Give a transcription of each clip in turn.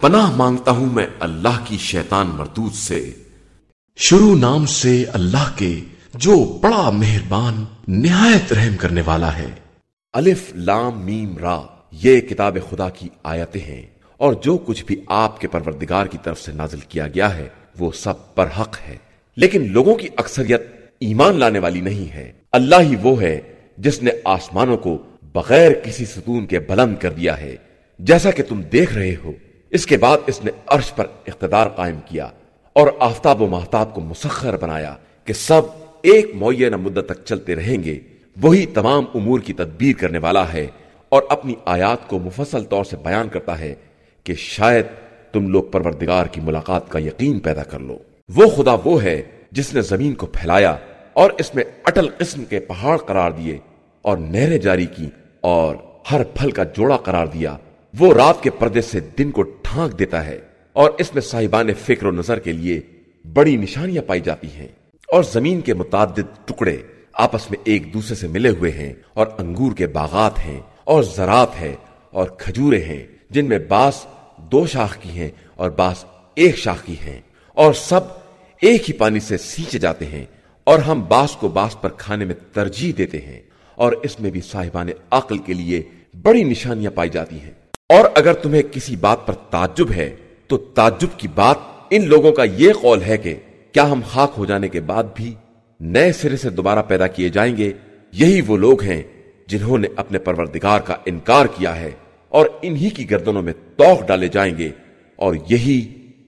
پناہ مانگتا ہوں میں اللہ کی شیطان مردود سے۔ شروع نام سے اللہ کے جو بڑا مہربان، نہایت رحم کرنے والا ہے۔ الف لام میم را، یہ کتاب خدا کی آیتیں ہیں۔ اور جو کچھ بھی آپ کے پروردگار کی طرف سے نازل کیا گیا ہے، وہ سب پر حق ہے۔ لیکن لوگوں کی اکثریت ایمان لانے والی نہیں ہے۔ اللہ ہی وہ ہے جس نے آسمانوں کو بغیر کسی ستون کے بلند کر دیا ہے۔ جیسا کہ تم دیکھ رہے ہو۔ اس کے بعد اس نے عرش پر اقتدار قائم کیا اور آفتاب و محتاب کو مسخر بنایا کہ سب ایک معینہ مدت تک چلتے رہیں گے۔ وہی تمام امور کی تدبیر کرنے والا ہے اور اپنی آیات کو مفصل طور سے بیان کرتا ہے کہ شاید تم لوگ پروردگار کی ملاقات کا یقین پیدا کر لو۔ وہ خدا وہ ہے جس نے زمین کو پھیلایا اور اس میں اٹل قسم کے پہاڑ قرار دیے اور نہریں جاری کی اور ہر پھل کا جوڑا قرار دیا۔ وہ رات کے پردے سے دن کو ٹھانک دیتا ہے اور اس میں صاحبان فکر و نظر کے لیے بڑی نشانیاں پائی جاتی ہیں اور زمین کے متعدد ٹکڑے آپس میں ایک دوسرے سے ملے ہوئے ہیں اور انگور کے باغات ہیں اور زراعت ہے اور کھجورے ہیں جن میں باس دو شاخ کی ہیں اور باس ایک شاخ کی ہیں اور سب ایک ہی پانی سے سینچے جاتے ہیں اور ہم باس کو باس پر کھانے میں ترجیح دیتے ہیں اور اس میں بھی صاحبان عقل کے لیے بڑی نشانیاں پائی جاتی ہیں۔ اور اگر تمہیں کسی بات پر تعجب ہے، تو تعجب کی بات ان لوگوں کا یہ قول ہے کہ کیا ہم خاک ہو جانے کے بعد بھی نئے سرے سے دوبارہ پیدا کیے جائیں گے؟ یہی وہ لوگ ہیں جنہوں نے اپنے پروردگار کا انکار کیا ہے اور انہی کی گردنوں میں توق ڈالے جائیں گے اور یہی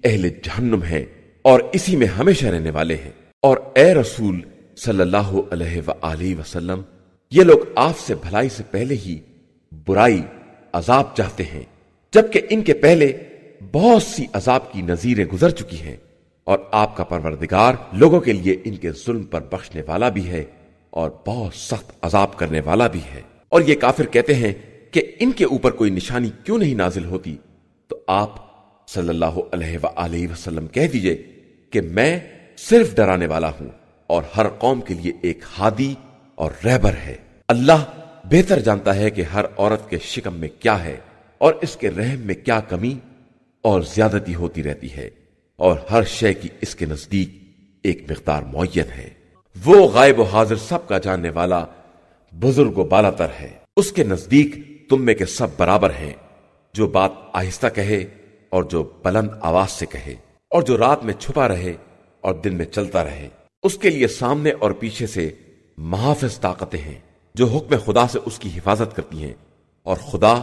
اہل جہنم ہے اور اسی میں ہمیشہ رہنے والے ہیں۔ اور اے رسول صلی اللہ علیہ وآلہ وسلم، یہ لوگ آپ سے بھلائی سے پہلے ہی برائی عذاب چاہتے ہیں، جبکہ ان کے پہلے بہت سی عذاب کی نظیریں گزر چکی ہیں۔ اور آپ کا پروردگار لوگوں کے لیے ان کے ظلم پر بخشنے والا بھی ہے اور بہت سخت عذاب کرنے والا بھی ہے۔ اور یہ کافر کہتے ہیں کہ ان کے اوپر کوئی نشانی کیوں نہیں نازل ہوتی؟ تو آپ صلی اللہ علیہ وآلہ وسلم کہہ دیجیے کہ میں صرف ڈرانے والا ہوں اور ہر قوم کے لیے ایک ہادی اور رہبر ہے۔ اللہ بہتر جانتا ہے کہ ہر عورت کے شکم میں کیا ہے اور اس کے رحم میں کیا کمی اور زیادتی ہوتی رہتی ہے اور ہر شے کی اس کے نزدیک ایک مقدار معین ہے۔ وہ غائب و حاضر سب کا جاننے والا بزرگ و بالا تر ہے۔ اس کے نزدیک تم میں کے سب برابر ہیں۔ جو بات آہستہ کہے اور جو بلند آواز سے کہے اور جو رات میں چھپا رہے اور دن میں چلتا رہے۔ اس کے لیے سامنے اور پیچھے سے محافظ طاقتیں ہیں۔ جو حکم خدا سے اس کی حفاظت کرتی ہیں۔ اور خدا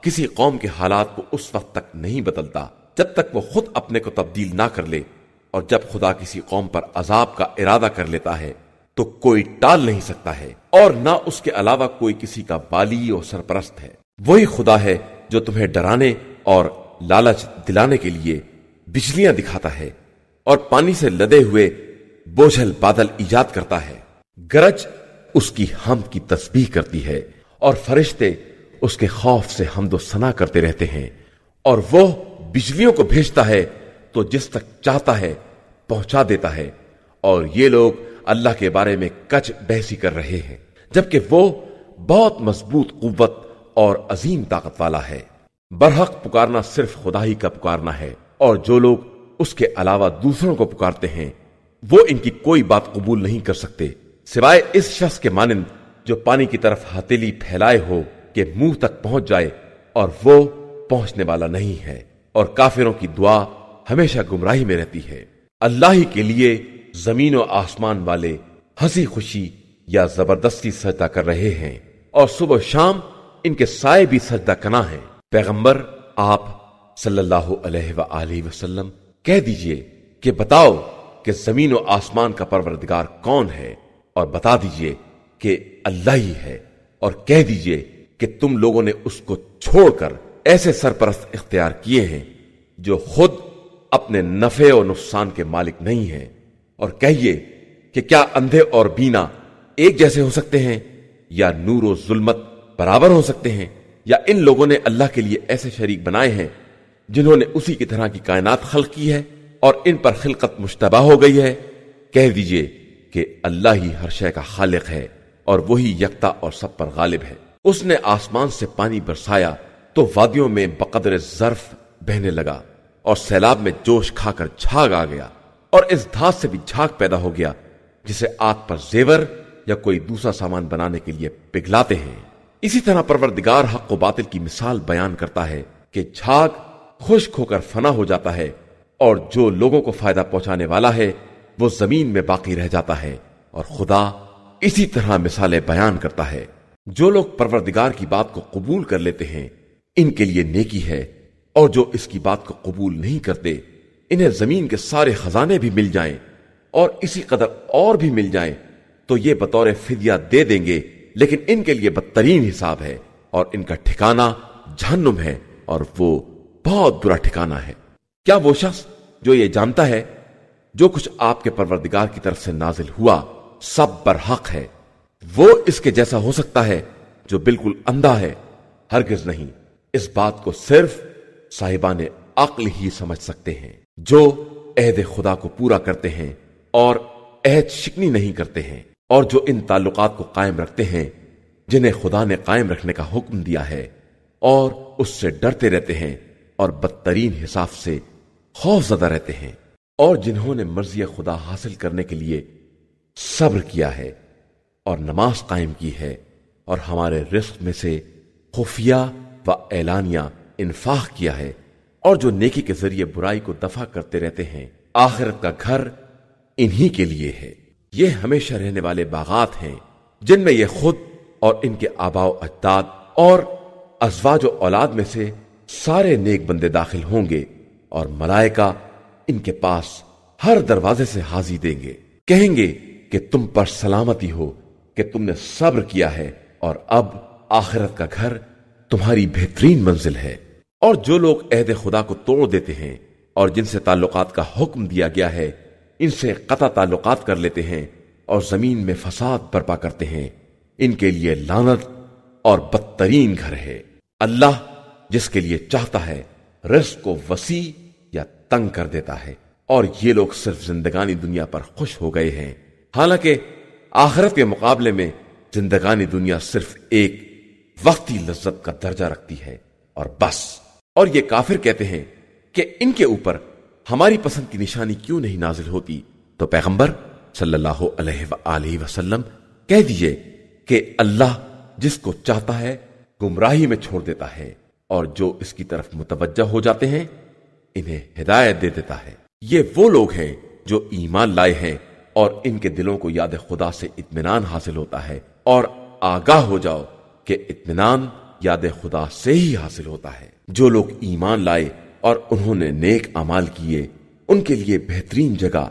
کسی قوم کے حالات کو اس وقت تک نہیں بدلتا جب تک وہ خود اپنے کو تبدیل نہ کر لے۔ اور جب خدا کسی قوم پر عذاب کا ارادہ کر لیتا ہے تو کوئی ٹال نہیں سکتا ہے۔ اور نہ اس کے علاوہ کوئی کسی کا بالی اور سرپرست ہے۔ وہی خدا ہے جو تمہیں ڈرانے اور لالچ دلانے کے لیے بجلیاں دکھاتا ہے اور پانی سے لدے ہوئے بوجھل بادل ایجاد کرتا ہے۔ گرج اس کی ہم کی تسبیح کرتی ہے اور فرشتے اس کے خوف سے حمد و سنا کرتے رہتے ہیں اور وہ بجلیوں کو بھیجتا ہے تو جس تک چاہتا ہے پہنچا دیتا ہے اور یہ لوگ اللہ کے بارے میں کچ بحثی کر رہے ہیں جبکہ وہ بہت مضبوط قوت اور عظیم طاقت والا ہے۔ برحق پکارنا صرف خدا ہی کا پکارنا ہے اور جو لوگ اس کے علاوہ دوسروں کو پکارتے ہیں وہ ان کی کوئی بات قبول نہیں کر سکتے۔ سوائے اس شخص کے مانند جو پانی کی طرف ہتیلی پھیلائے ہو کہ منہ تک پہنچ جائے اور وہ پہنچنے والا نہیں ہے اور کافروں کی دعا ہمیشہ گمراہی میں رہتی ہے۔ اللہ ہی کے لیے زمین و آسمان والے ہنسی خوشی یا زبردستی سجدہ کر رہے ہیں اور صبح شام ان کے سائے بھی سجدہ کنا ہیں۔ پیغمبر، آپ صلی اللہ علیہ وآلہ وسلم، کہہ دیجیے کہ بتاؤ کہ زمین و آسمان کا پروردگار کون ہے۔ اور بتا دیجیے کہ اللہ ہی ہے اور کہہ دیجیے کہ تم لوگوں نے اس کو چھوڑ کر ایسے سرپرست اختیار کیے ہیں جو خود اپنے نفع و نقصان کے مالک نہیں ہیں۔ اور کہیے کہ کیا اندھے اور بینا ایک جیسے ہو سکتے ہیں یا نور و ظلمت برابر ہو سکتے ہیں یا ان لوگوں نے اللہ کے لیے ایسے شریک بنائے ہیں جنہوں نے اسی کی طرح کی کائنات خلق کی ہے اور ان پر خلقت مشتبہ ہو گئی ہے۔ کہہ دیجیے کہ اللہ ہی ہر شے کا خالق ہے اور وہی یکتا اور سب پر غالب ہے۔ اس نے آسمان سے پانی برسایا تو وادیوں میں بقدر ظرف بہنے لگا اور سیلاب میں جوش کھا کر جھاگ آ گیا اور اس دھات سے بھی جھاگ پیدا ہو گیا جسے آگ پر زیور یا کوئی دوسرا سامان بنانے کے لیے پگھلاتے ہیں۔ اسی طرح پروردگار حق و باطل کی مثال بیان کرتا ہے کہ جھاگ خشک ہو کر فنا ہو جاتا ہے اور جو لوگوں کو فائدہ پہنچانے والا ہے وہ زمین میں باقی رہ جاتا ہے اور خدا اسی طرح مثالیں بیان کرتا ہے۔ جو لوگ پروردگار کی بات کو قبول کر لیتے ہیں، ان کے لیے نیکی ہے، اور جو اس کی بات کو قبول نہیں کرتے، انہیں زمین کے سارے خزانے بھی مل جائیں، اور اسی قدر اور بھی مل جائیں، تو یہ بطور فدیہ دے دیں گے، لیکن ان کے لیے بدترین حساب ہے، اور ان کا ٹھکانہ جہنم ہے، اور وہ بہت برا ٹھکانہ ہے۔ کیا وہ شخص جو یہ جانتا ہے جو کچھ آپ کے پروردگار کی طرف سے نازل ہوا سب برحق ہے۔ وہ اس کے جیسا ہو سکتا ہے جو بالکل اندھا ہے۔ ہرگز نہیں۔ اس بات کو صرف صاحبان عقل ہی سمجھ سکتے ہیں۔ جو عہد خدا کو پورا کرتے ہیں اور عہد شکنی نہیں کرتے ہیں اور جو ان تعلقات کو قائم رکھتے ہیں، جنہیں خدا نے قائم رکھنے کا حکم دیا ہے اور اس سے ڈرتے رہتے ہیں اور بدترین حساب سے خوف زدہ رہتے ہیں۔ اور جنہوں نے مرضی خدا حاصل کرنے کے لیے صبر کیا ہے اور نماز قائم کی ہے اور ہمارے رزق میں سے خفیہ و اعلانیہ انفاق کیا ہے اور جو نیکی کے ذریعے برائی کو دفع کرتے رہتے ہیں، آخرت کا گھر انہی کے لیے ہے۔ یہ ہمیشہ رہنے والے باغات ہیں جن میں یہ خود اور ان کے آبا و اجداد اور ازواج و اولاد میں سے سارے نیک بندے داخل ہوں گے اور ملائکہ ان کے پاس ہر دروازے سے حاضی دیں گے۔ کہیں گے کہ تم پر سلامتی ہو، کہ تم نے صبر کیا ہے اور اب آخرت کا گھر تمہاری بہترین منزل ہے۔ اور جو لوگ عہد خدا کو توڑ دیتے ہیں اور جن سے تعلقات کا حکم دیا گیا ہے، ان سے قطع تعلقات کر لیتے ہیں اور زمین میں فساد برپا کرتے ہیں۔ ان کے لیے لانت اور بدترین گھر ہے۔ اللہ جس کے لیے چاہتا ہے، رزق کو وسیع تنگ کر دیتا ہے اور یہ لوگ صرف زندگانی دنیا پر خوش ہو گئے ہیں۔ حالانکہ آخرت کے مقابلے میں زندگانی دنیا صرف ایک وقتی لذت کا درجہ رکھتی ہے۔ اور بس۔ اور یہ کافر کہتے ہیں کہ ان کے اوپر ہماری پسند کی نشانی کیوں نہیں نازل ہوتی؟ تو پیغمبر صلی اللہ علیہ وآلہ وسلم کہہ دیجیے کہ اللہ جس کو چاہتا ہے گمراہی میں چھوڑ دیتا ہے اور جو اس کی طرف متوجہ ہو جاتے ہیں انہیں ہدایت دے دیتا ہے۔ یہ وہ لوگ ہیں جو ایمان لائے ہیں اور ان کے دلوں کو یاد خدا سے اطمینان حاصل ہوتا ہے۔ اور آگاہ ہو جاؤ کہ اطمینان یاد خدا سے ہی حاصل ہوتا ہے۔ جو لوگ ایمان لائے اور انہوں نے نیک امال کیے، ان کے لیے بہترین جگہ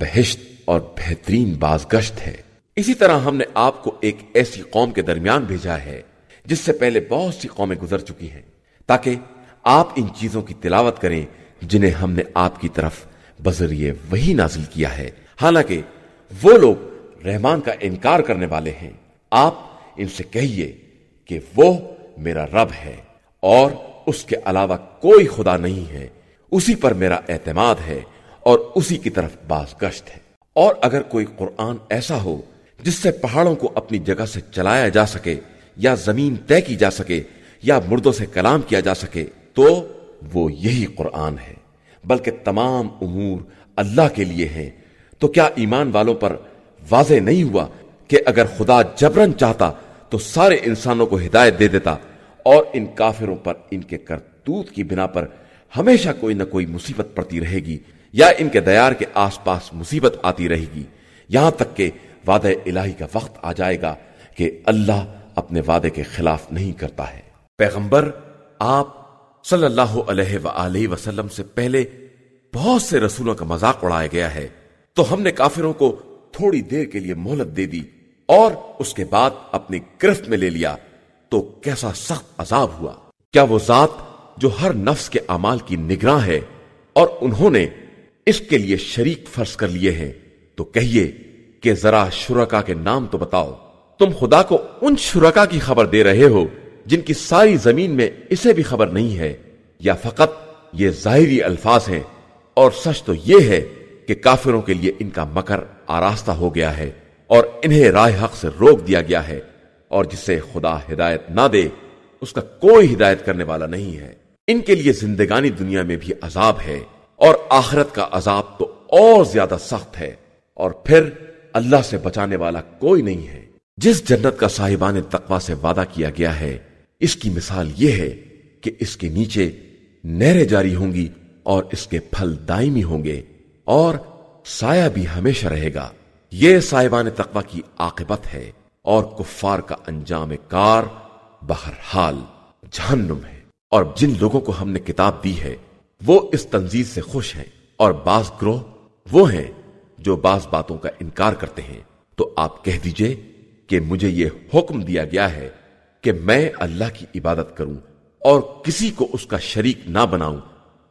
بہشت اور بہترین بازگشت ہے۔ اسی طرح ہم نے آپ کو ایک ایسی قوم کے درمیان بھیجا ہے، جس سے پہلے بہت سی قومیں گزر چکی ہیں، تاکہ آپ ان چیزوں کی تلاوت کریں جنہیں ہم نے آپ کی طرف بذریعے وہی نازل کیا ہے۔ حالانکہ وہ لوگ رحمان کا انکار کرنے والے ہیں۔ آپ ان سے کہیے کہ وہ میرا رب ہے اور اس کے علاوہ کوئی خدا نہیں ہے۔ اسی پر میرا اعتماد ہے اور اسی کی طرف باز گشت ہے۔ اور اگر کوئی قرآن ایسا ہو جس سے پہاڑوں کو اپنی جگہ سے چلایا جا سکے یا زمین طے کی جا سکے یا مردوں سے کلام کیا جا سکے تو وہ یہی قرآن ہے۔ بلکہ تمام امور اللہ کے لیے ہیں۔ تو کیا ایمان والوں پر واضح نہیں ہوا کہ اگر خدا جبرن چاہتا تو سارے انسانوں کو ہدایت دے دیتا اور ان کافروں پر ان کے کرتوت کی بنا پر ہمیشہ کوئی نہ کوئی مصیبت پڑتی رہے گی یا ان کے دیار کے آس پاس مصیبت آتی رہے گی۔ یہاں تک کہ وعدہ الہی کا وقت آ جائے گا کہ اللہ اپنے وعدے کے خلاف نہیں کرتا ہے۔ پیغمبر آپ صلی اللہ علیہ وآلہ وسلم سے پہلے بہت سے رسولوں کا مذاق اڑایا گیا ہے۔ تو ہم نے کافروں کو تھوڑی دیر کے لیے مہلت دے دی اور اس کے بعد اپنی گرفت میں لے لیا۔ تو کیسا سخت عذاب ہوا۔ کیا وہ ذات جو ہر نفس کے اعمال کی نگراں ہے اور انہوں نے اس کے لیے شریک فرض کر لیے ہیں۔ تو کہیے کہ ذرا شرکا کے نام تو بتاؤ۔ تم خدا کو ان شرکا کی خبر دے رہے ہو۔ جن کی ساری زمین میں اسے بھی خبر نہیں ہے، یا فقط یہ ظاہری الفاظ ہیں۔ اور سچ تو یہ ہے کہ کافروں کے لیے ان کا مکر آراستہ ہو گیا ہے اور انہیں راہ حق سے روک دیا گیا ہے۔ اور جسے خدا ہدایت نہ دے، اس کا کوئی ہدایت کرنے والا نہیں ہے۔ ان کے لیے زندگانی دنیا میں بھی عذاب ہے اور آخرت کا عذاب تو اور زیادہ سخت ہے۔ اور پھر اللہ سے بچانے والا کوئی نہیں ہے۔ جس جنت کا صاحبان تقوا سے وعدہ کیا گیا ہے اس کی مثال یہ ہے کہ اس کے نیچے نہریں جاری ہوں گی اور اس کے پھل دائمی ہوں گے اور سایہ بھی ہمیشہ رہے گا۔ یہ صاحبان تقوا کی عاقبت ہے اور کفار کا انجام کار بہرحال جہنم ہے۔ اور جن لوگوں کو ہم نے کتاب دی ہے، وہ اس تنظیم سے خوش ہیں اور بعض گروہ وہ ہیں جو بعض باتوں کا انکار کرتے ہیں۔ تو آپ کہہ دیجیے کہ مجھے یہ حکم دیا گیا ہے کہ میں اللہ کی عبادت کروں اور کسی کو اس کا شریک نہ بناؤں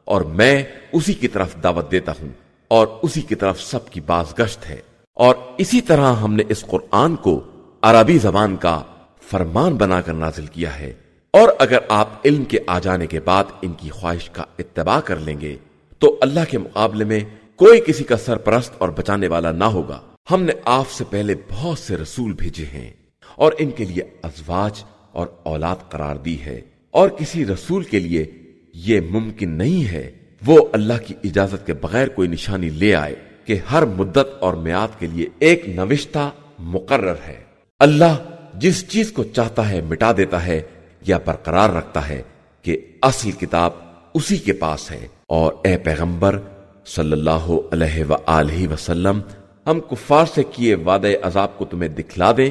اور میں اسی کی طرف دعوت دیتا ہوں اور اسی کی طرف سب کی باز گشت ہے۔ اور اسی طرح ہم نے اس قرآن کو عربی زبان کا فرمان بنا کر نازل کیا ہے۔ اور اگر آپ علم کے آ جانے کے بعد ان کی خواہش کا اتباع کر لیں گے، تو اللہ کے مقابلے میں کوئی کسی کا سرپرست اور بچانے والا نہ ہوگا۔ ہم نے آپ سے پہلے بہت سے رسول بھیجے ہیں اور ان کے لیے ازواج اور اولاد قرار دی ہے اور کسی رسول کے لیے یہ ممکن نہیں ہے۔ وہ اللہ کی اجازت کے بغیر کوئی نشانی لے آئے کہ ہر مدت اور میاد کے لیے ایک نوشتہ مقرر ہے۔ اللہ جس چیز کو چاہتا ہے مٹا دیتا ہے یا برقرار رکھتا ہے کہ اصل کتاب اسی کے پاس ہے۔ اور اے پیغمبر، صلی اللہ علیہ وآلہ وسلم ہم کفار سے کیے وعدے عذاب کو تمہیں دکھلا دیں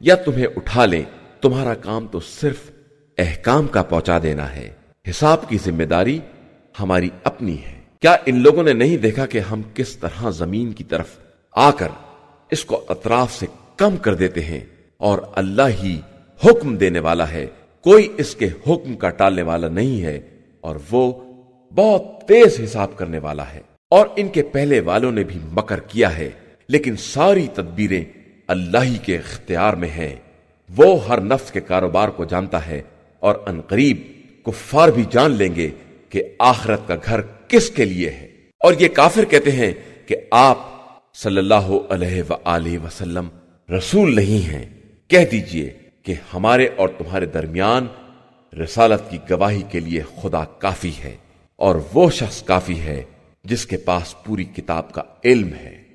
یا تمہیں اٹھا لیں۔ تمہارا کام تو صرف احکام کا پہنچا دینا ہے۔ حساب کی ذمہ داری ہماری اپنی ہے۔ کیا ان لوگوں نے نہیں دیکھا کہ ہم کس طرح زمین کی طرف آ کر اس کو اطراف سے کم کر دیتے ہیں اور اللہ ہی حکم دینے والا ہے۔ کوئی اس کے حکم کا ٹالنے والا نہیں ہے اور وہ بہت تیز حساب کرنے والا ہے۔ اور ان کے پہلے والوں نے بھی مکر کیا ہے، لیکن ساری تدبیریں اللہ ہی کے اختیار میں ہیں۔ وہ ہر نفس کے کاروبار کو جانتا ہے اور انقریب کفار بھی جان لیں گے کہ آخرت کا گھر کس کے لیے ہے۔ اور یہ کافر کہتے ہیں کہ آپ صلی اللہ علیہ وآلہ وسلم رسول نہیں ہیں۔ کہہ دیجیے کہ ہمارے اور تمہارے درمیان رسالت کی گواہی کے لیے خدا کافی ہے اور وہ شخص کافی ہے جس کے پاس پوری کتاب کا علم ہے۔